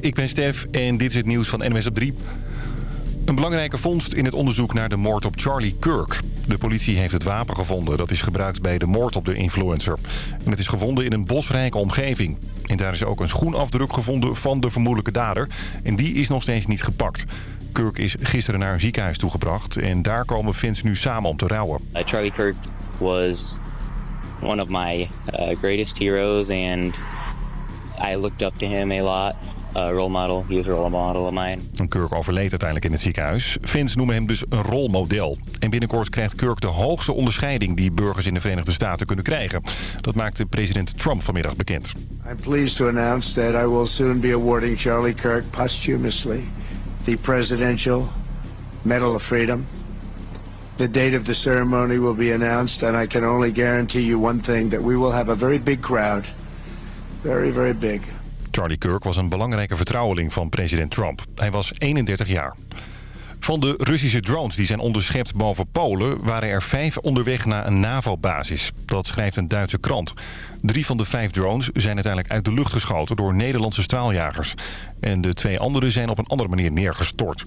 Ik ben Stef en dit is het nieuws van NWS op 3. Een belangrijke vondst in het onderzoek naar de moord op Charlie Kirk. De politie heeft het wapen gevonden dat is gebruikt bij de moord op de influencer. En het is gevonden in een bosrijke omgeving. En daar is ook een schoenafdruk gevonden van de vermoedelijke dader. En die is nog steeds niet gepakt. Kirk is gisteren naar een ziekenhuis toegebracht. En daar komen fans nu samen om te rouwen. Uh, Charlie Kirk was one of my uh, greatest heroes and I looked up to him a lot. Uh, role model. He was a role model of mine. Kirk overleed uiteindelijk in het ziekenhuis. Fans noemen hem dus een rolmodel. En binnenkort krijgt Kirk de hoogste onderscheiding die burgers in de Verenigde Staten kunnen krijgen. Dat maakte president Trump vanmiddag bekend. I'm pleased to announce that I will soon be awarding Charlie Kirk posthumously the Presidential Medal of Freedom. The date of the ceremony will be announced and I can only guarantee you one thing that we will have a very big crowd. Very, very big. Charlie Kirk was een belangrijke vertrouweling van president Trump. Hij was 31 jaar. Van de Russische drones die zijn onderschept boven Polen... waren er vijf onderweg naar een NAVO-basis. Dat schrijft een Duitse krant. Drie van de vijf drones zijn uiteindelijk uit de lucht geschoten door Nederlandse straaljagers. En de twee andere zijn op een andere manier neergestort.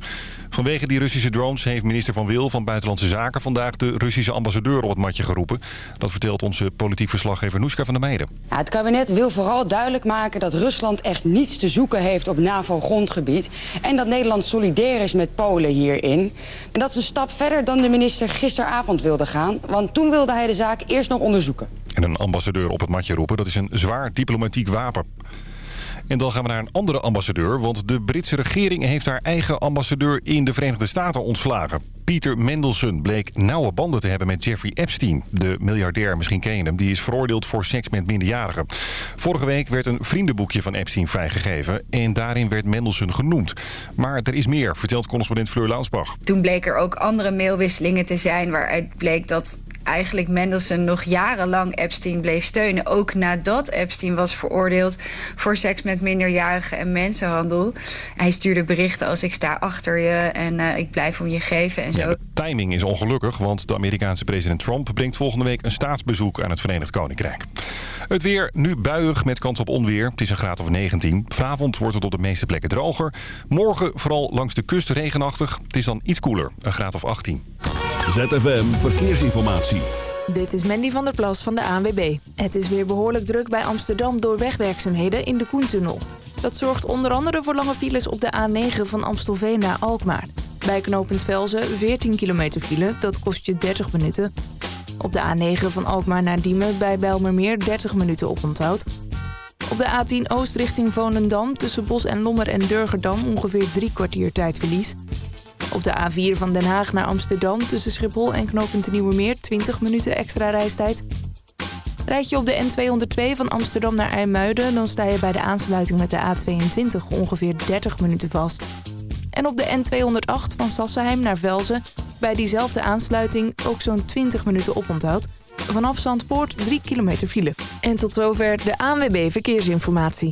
Vanwege die Russische drones heeft minister Van Wil van Buitenlandse Zaken vandaag de Russische ambassadeur op het matje geroepen. Dat vertelt onze politiek verslaggever Noeska van der Meijden. Ja, het kabinet wil vooral duidelijk maken dat Rusland echt niets te zoeken heeft op NAVO-grondgebied. En dat Nederland solidair is met Polen hierin. En dat is een stap verder dan de minister gisteravond wilde gaan. Want toen wilde hij de zaak eerst nog onderzoeken. En een ambassadeur op het matje dat is een zwaar diplomatiek wapen. En dan gaan we naar een andere ambassadeur, want de Britse regering heeft haar eigen ambassadeur in de Verenigde Staten ontslagen. Pieter Mendelssohn bleek nauwe banden te hebben met Jeffrey Epstein. De miljardair, misschien ken je hem, die is veroordeeld voor seks met minderjarigen. Vorige week werd een vriendenboekje van Epstein vrijgegeven en daarin werd Mendelssohn genoemd. Maar er is meer, vertelt correspondent Fleur Launsbach. Toen bleek er ook andere mailwisselingen te zijn waaruit bleek dat eigenlijk Mendelssohn nog jarenlang Epstein bleef steunen. Ook nadat Epstein was veroordeeld voor seks met minderjarigen en mensenhandel. Hij stuurde berichten als ik sta achter je en uh, ik blijf om je geven en zo. Ja, de timing is ongelukkig, want de Amerikaanse president Trump brengt volgende week een staatsbezoek aan het Verenigd Koninkrijk. Het weer nu buiig met kans op onweer. Het is een graad of 19. Vanavond wordt het op de meeste plekken droger. Morgen vooral langs de kust regenachtig. Het is dan iets koeler, een graad of 18. ZFM Verkeersinformatie. Dit is Mandy van der Plas van de ANWB. Het is weer behoorlijk druk bij Amsterdam door wegwerkzaamheden in de Koentunnel. Dat zorgt onder andere voor lange files op de A9 van Amstelveen naar Alkmaar. Bij knooppunt Velzen 14 kilometer file, dat kost je 30 minuten. Op de A9 van Alkmaar naar Diemen bij Bijlmermeer 30 minuten oponthoud. Op de A10 Oost richting Volendam tussen Bos en Lommer en Durgerdam ongeveer drie kwartier tijdverlies. Op de A4 van Den Haag naar Amsterdam tussen Schiphol en knooppunt Nieuwe Meer 20 minuten extra reistijd. Rijd je op de N202 van Amsterdam naar IJmuiden... dan sta je bij de aansluiting met de A22 ongeveer 30 minuten vast. En op de N208 van Sassenheim naar Velzen... bij diezelfde aansluiting ook zo'n 20 minuten oponthoud. Vanaf Zandpoort 3 kilometer file. En tot zover de ANWB Verkeersinformatie.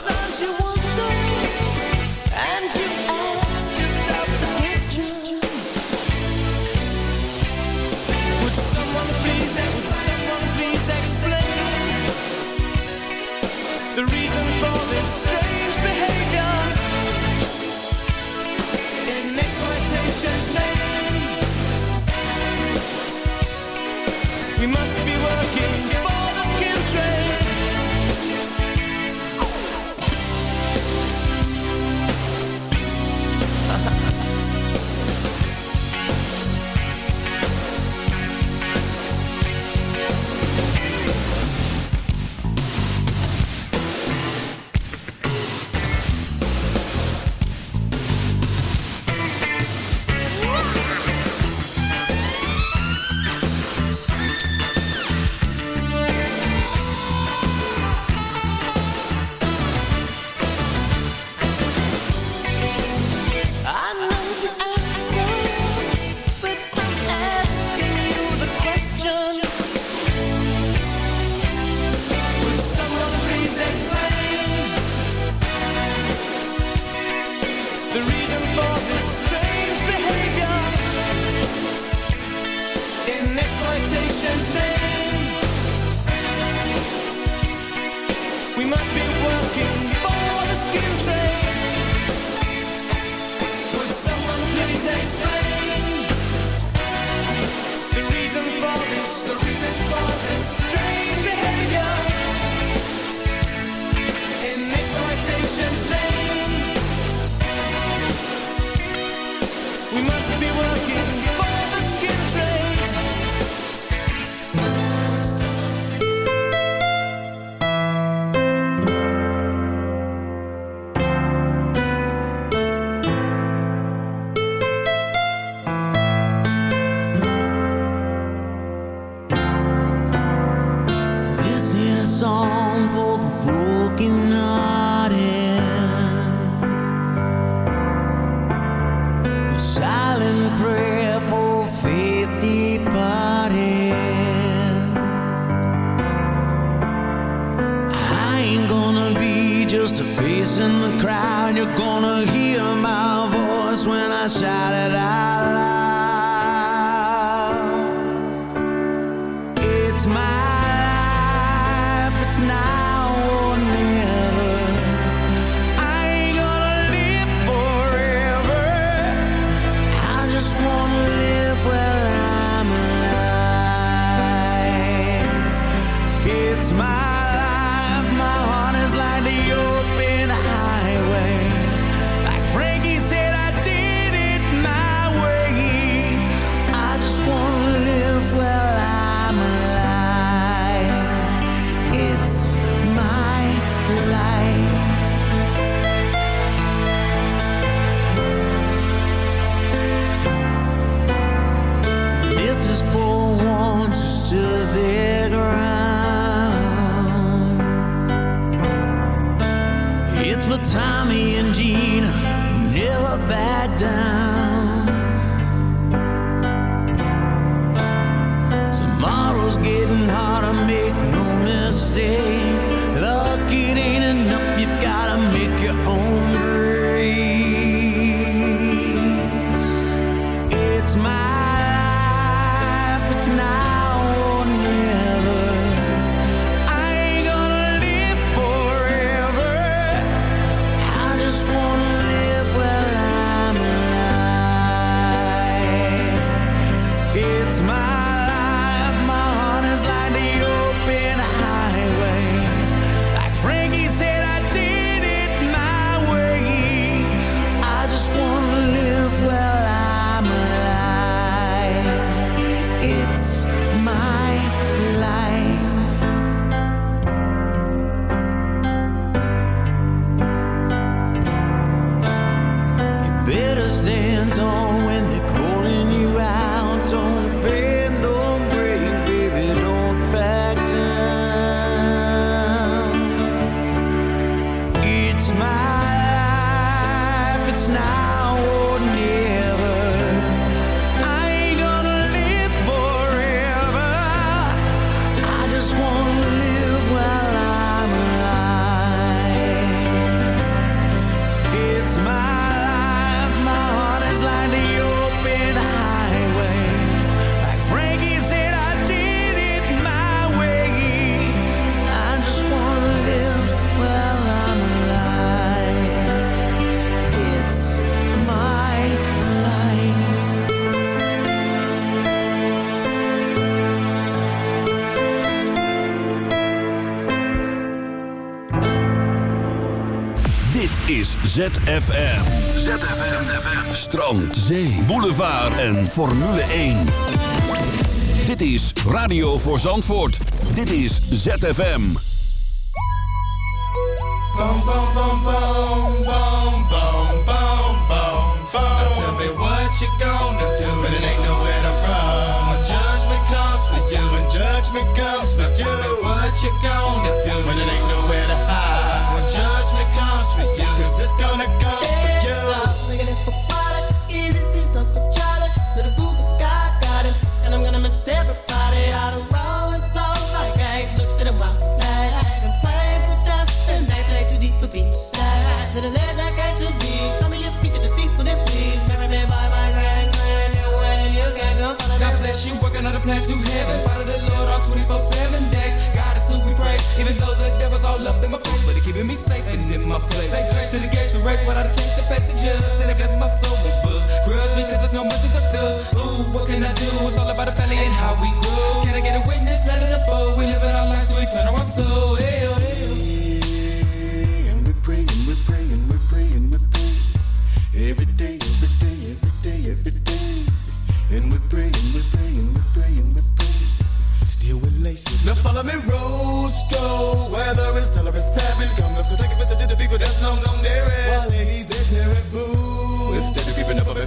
Sometimes you wonder ZFM. ZFM. Strand, zee, boulevard en Formule 1. Dit is Radio voor Zandvoort. Dit is ZFM. Bum, bum, bum, bum, bum, bum, bum, bum. Now tell me what you gonna do when it ain't nowhere to run. When judgment comes for you. When judgment comes for you. Tell me what you gonna to heaven. Follow the Lord all 24 7 days. God is who we praise, even though the devil's all up in my face. But he keeping me safe and in my place. Say grace to the gates we race, a change face the judge. And it blesses my soul with books. Grudge because there's no mercy for thugs. Ooh, what can I do? It's all about the family and how we grow. Can I get a witness? Let it unfold. We live in our lives, so we turn our soul. Hell, oh, hell. Oh. Follow me, Rostro. Whether it's till it's seven, come. Let's go take a visit to the people that's long gone there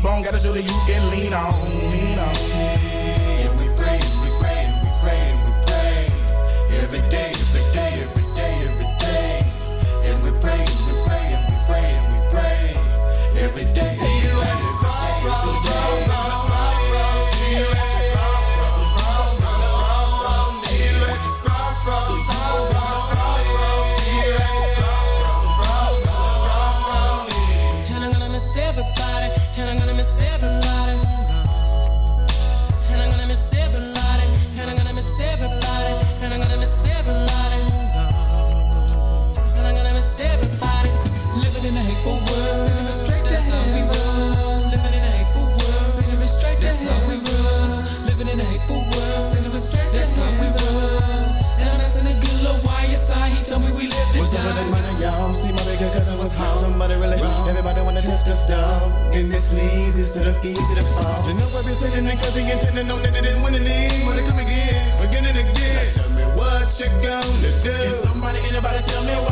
T-bone, got a shoulder you can lean on. Lean on. With that money, y'all? See my bigger cousin was home. Somebody really wrong. Everybody wanna test the stuff. Getting this sneeze instead of easy to fall. Know I've been sitting and cause he intending that they didn't win the league. Wanna come again, again and again. Now tell me what you gonna do. Can somebody, anybody tell me why?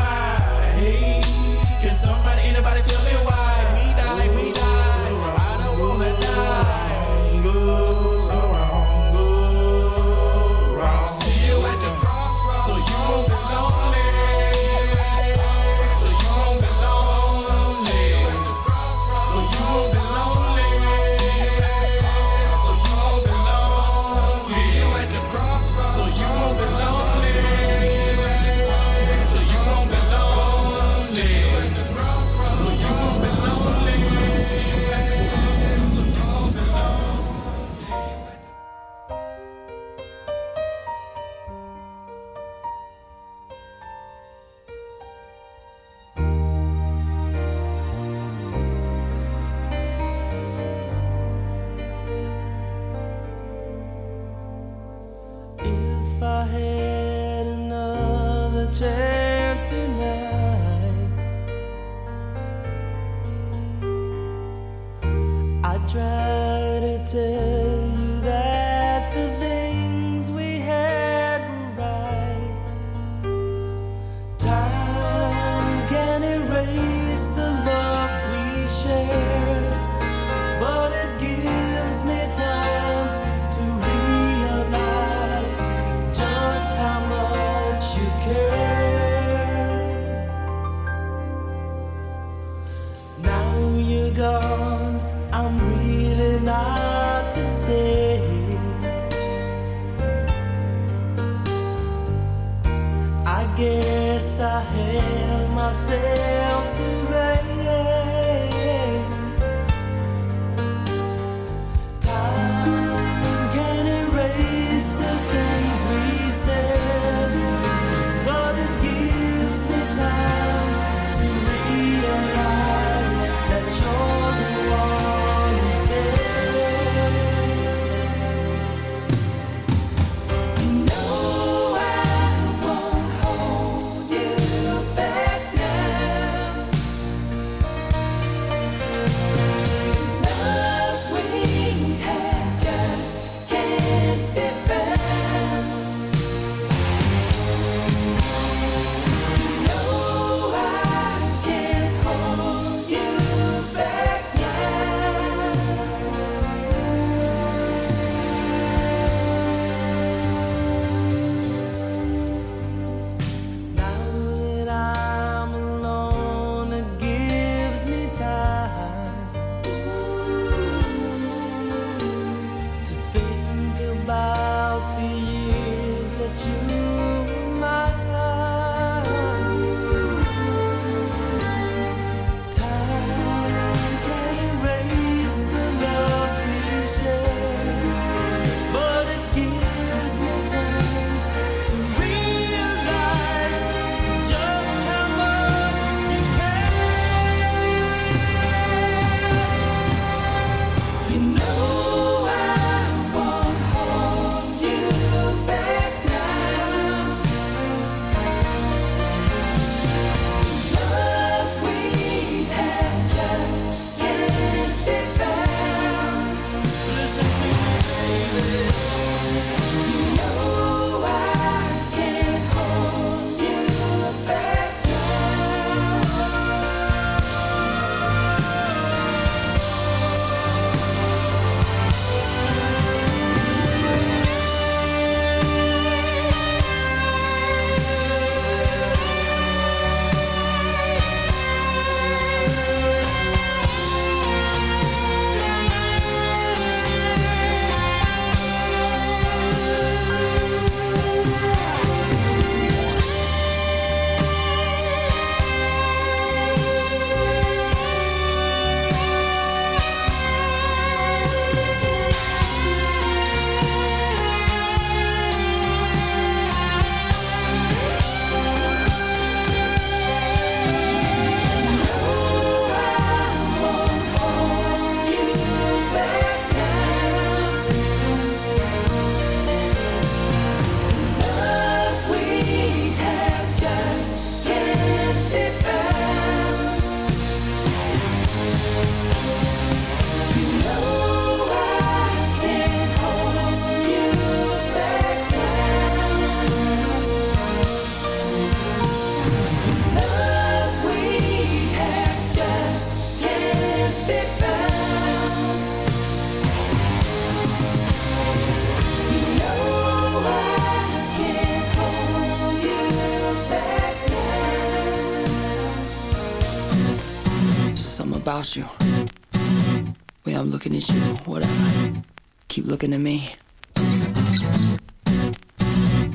at you, whatever. Keep looking at me.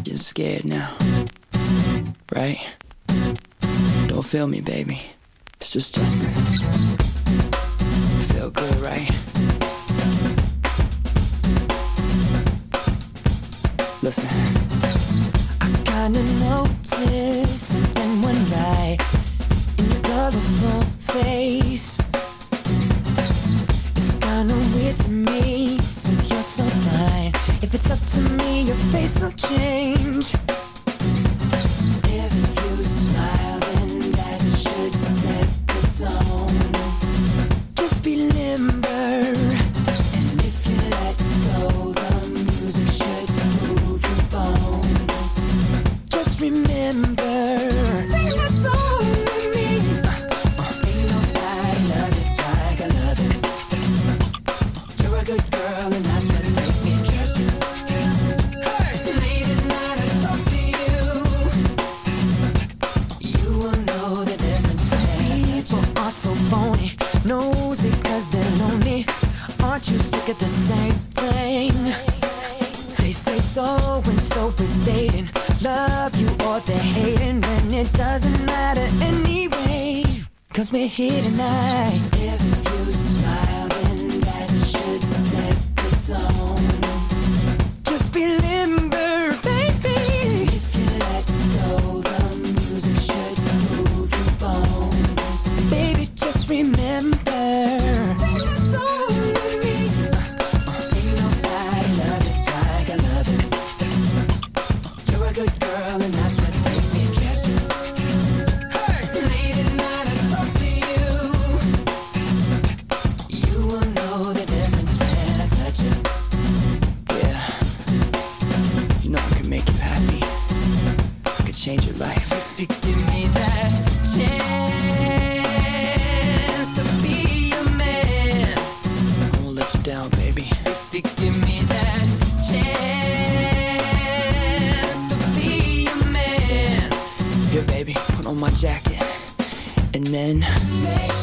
You're scared now, right? Don't feel me, baby. It's just Justin. Feel good, right? Listen. I kinda noticed something went right in your colorful face to me since you're so fine. If it's up to me, your face will change. Jacket, and then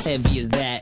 heavy is that?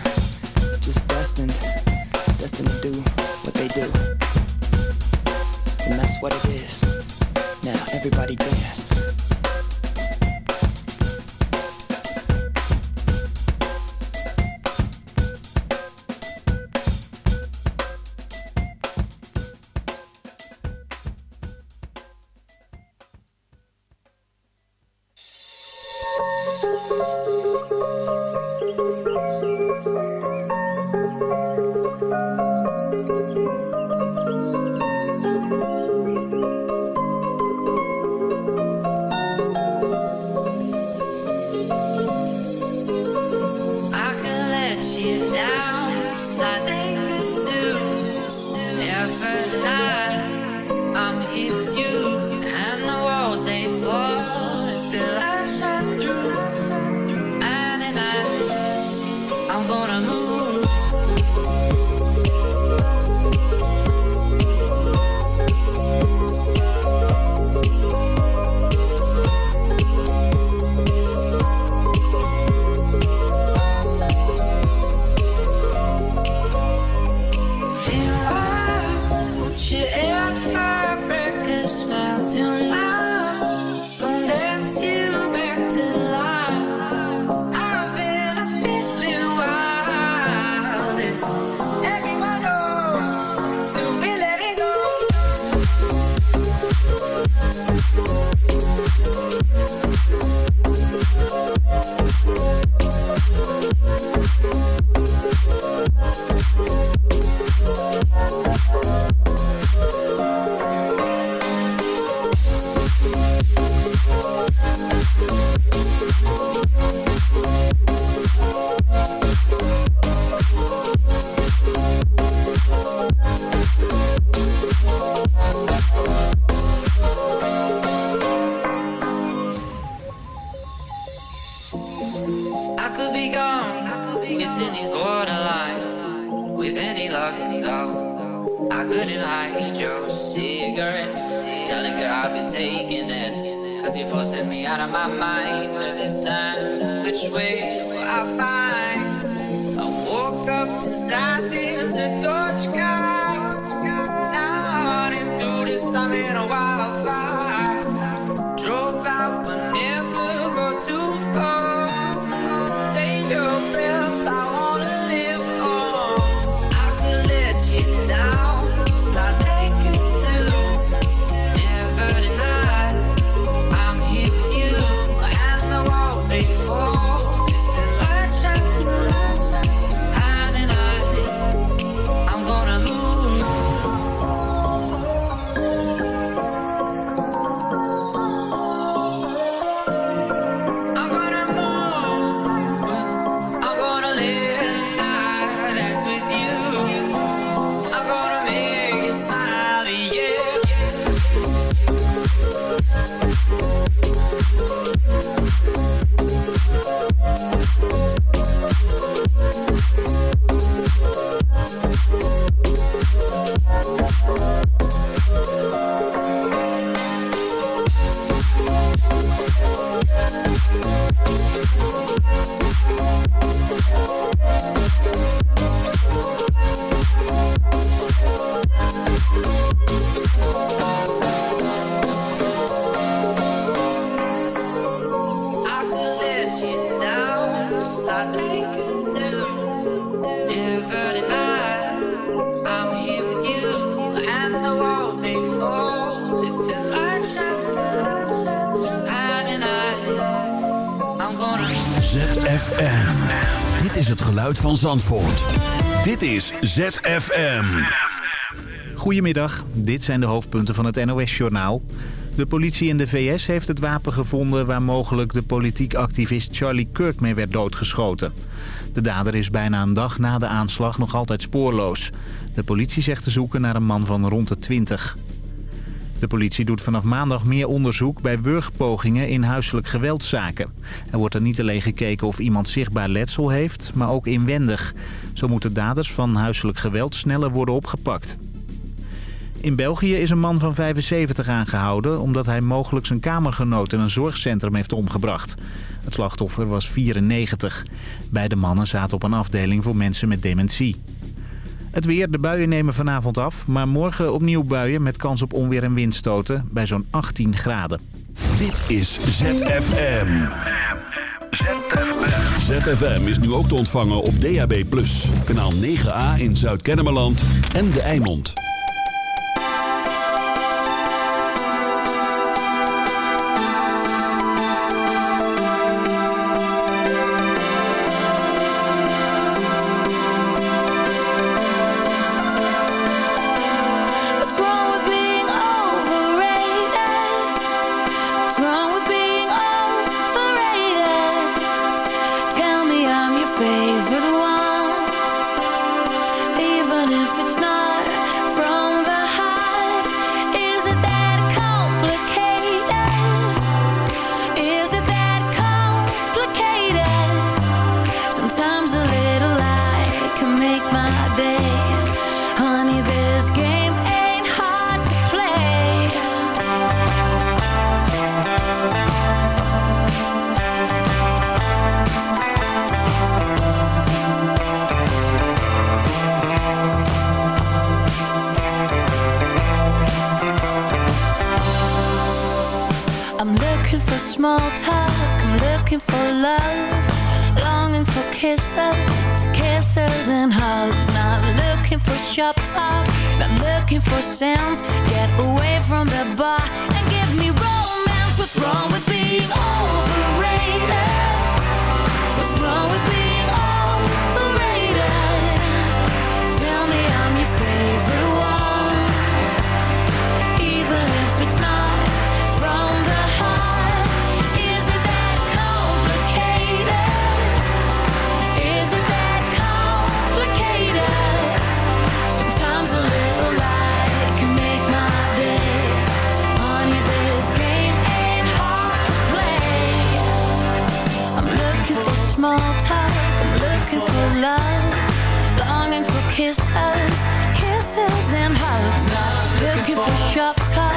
Rico. I Zandvoort. Dit is ZFM. Goedemiddag, dit zijn de hoofdpunten van het NOS-journaal. De politie in de VS heeft het wapen gevonden waar mogelijk de politiek activist Charlie Kirk mee werd doodgeschoten. De dader is bijna een dag na de aanslag nog altijd spoorloos. De politie zegt te zoeken naar een man van rond de 20. De politie doet vanaf maandag meer onderzoek bij wurgpogingen in huiselijk geweldszaken. Er wordt er niet alleen gekeken of iemand zichtbaar letsel heeft, maar ook inwendig. Zo moeten daders van huiselijk geweld sneller worden opgepakt. In België is een man van 75 aangehouden... omdat hij mogelijk zijn kamergenoot in een zorgcentrum heeft omgebracht. Het slachtoffer was 94. Beide mannen zaten op een afdeling voor mensen met dementie. Het weer, de buien nemen vanavond af... maar morgen opnieuw buien met kans op onweer en windstoten... bij zo'n 18 graden. Dit is ZFM. ZFM is nu ook te ontvangen op DAB+. Kanaal 9A in Zuid-Kennemerland en De Eimond. Shop.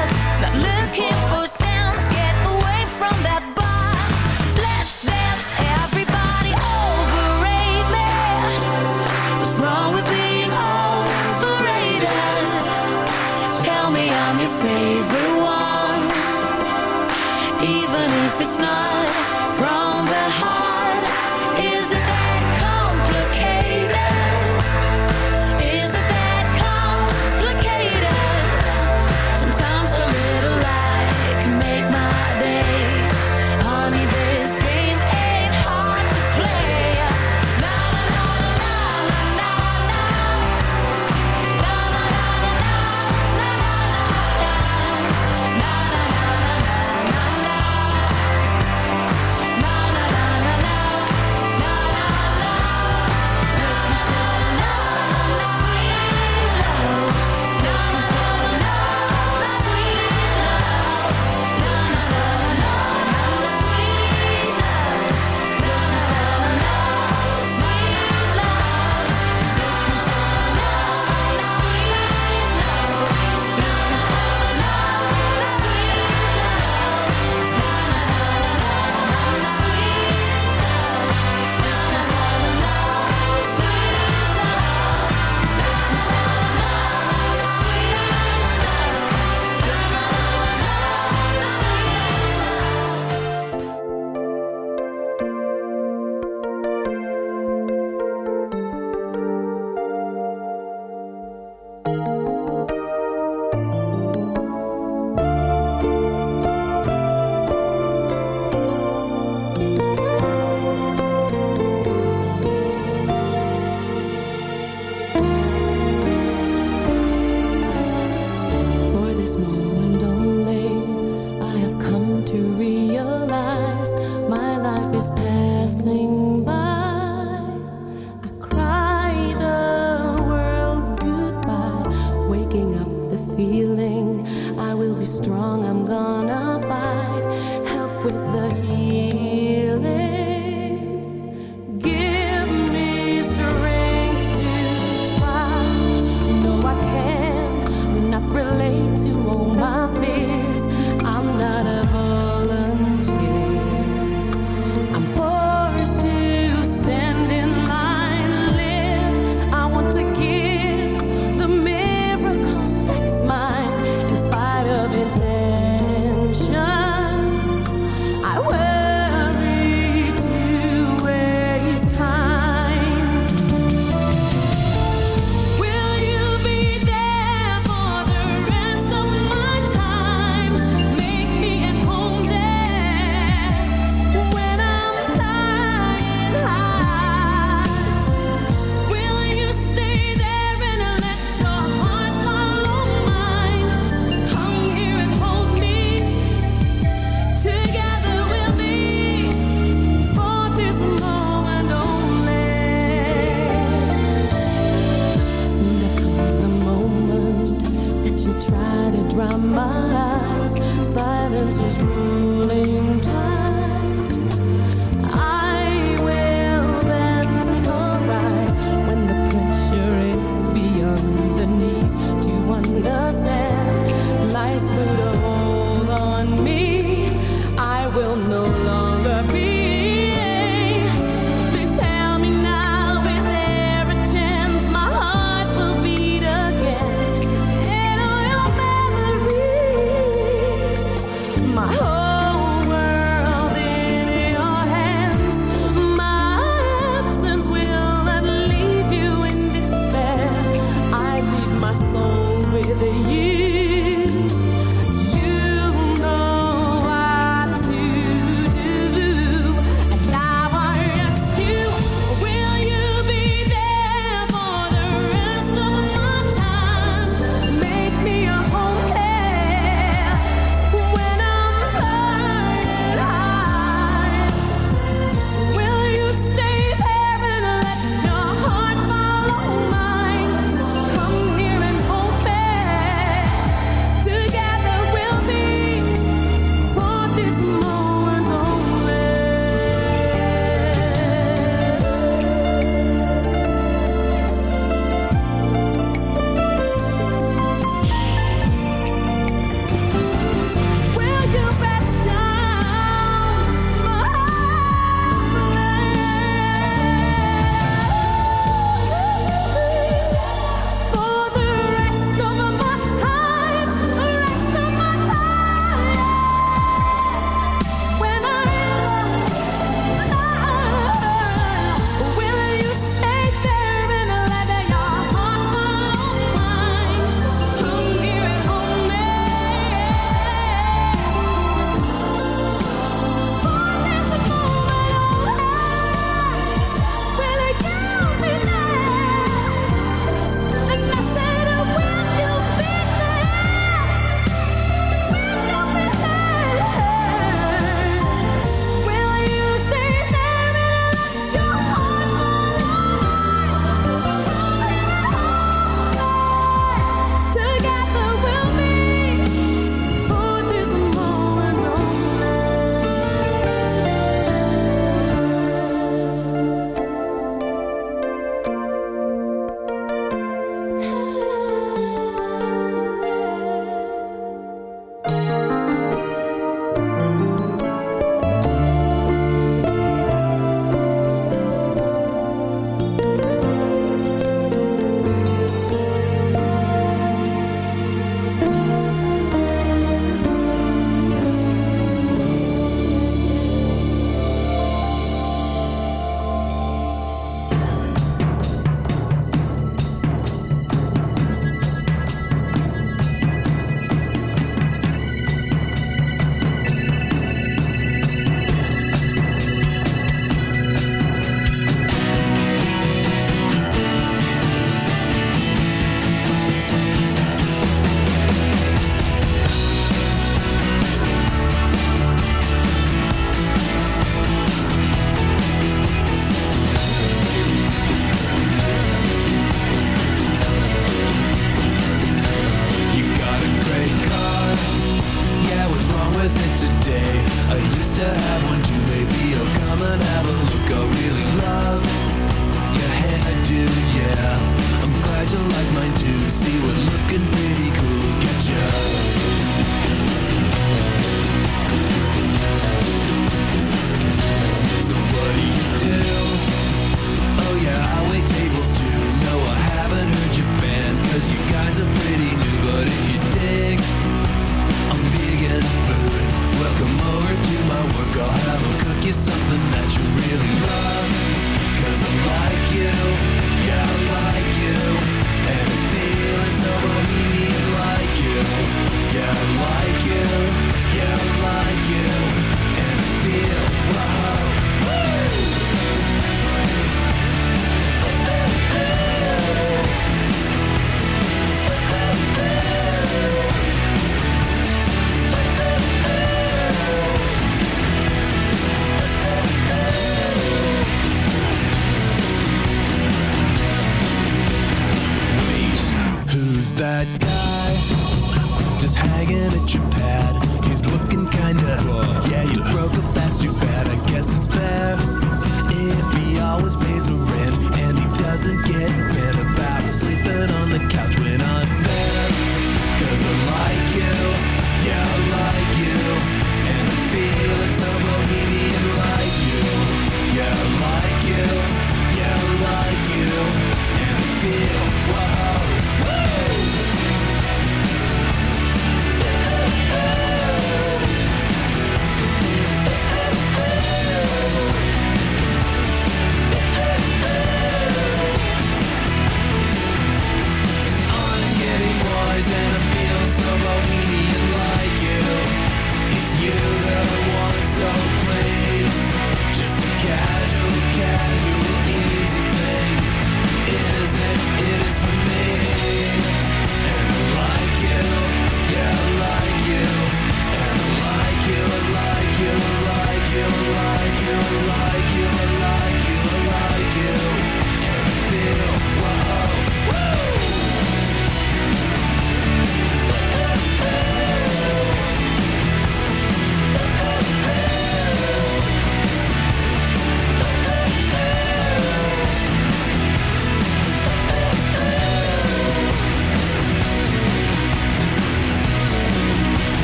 mood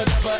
Whatever,